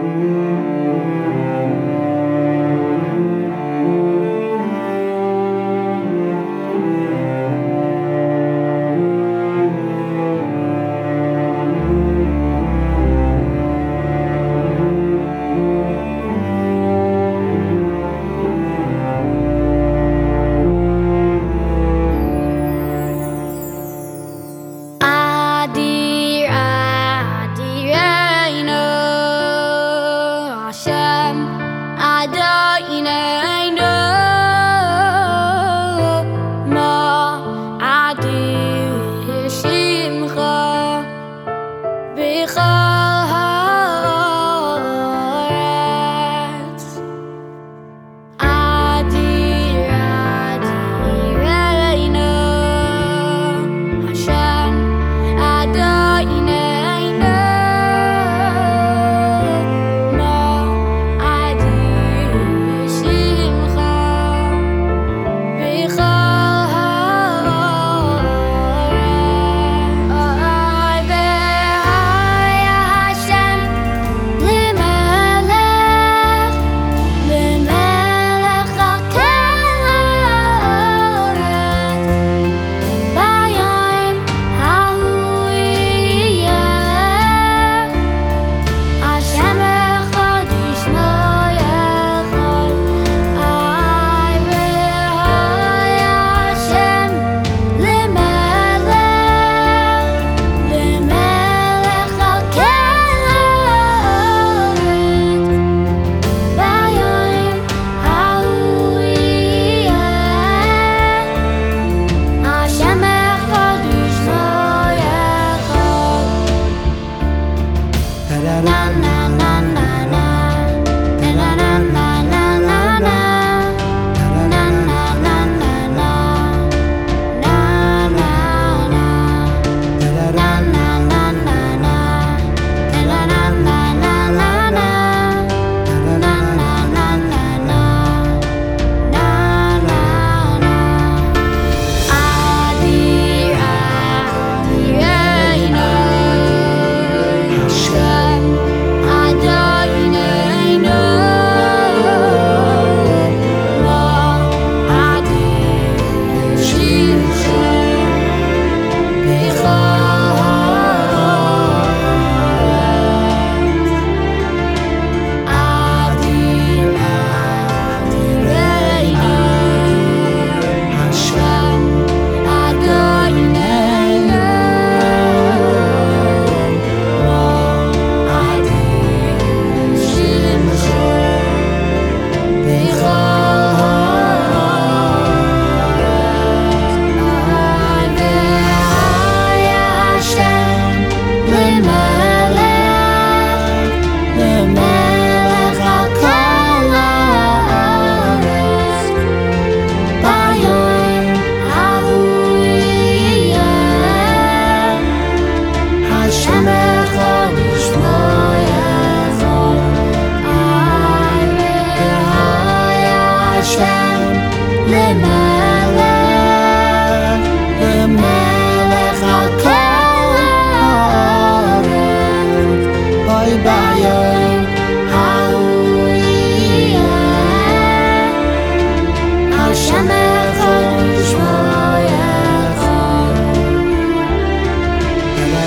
Música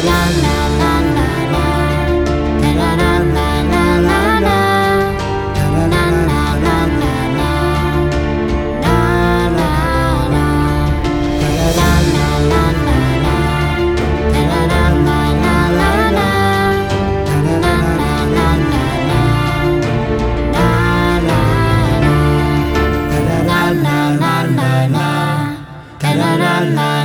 na na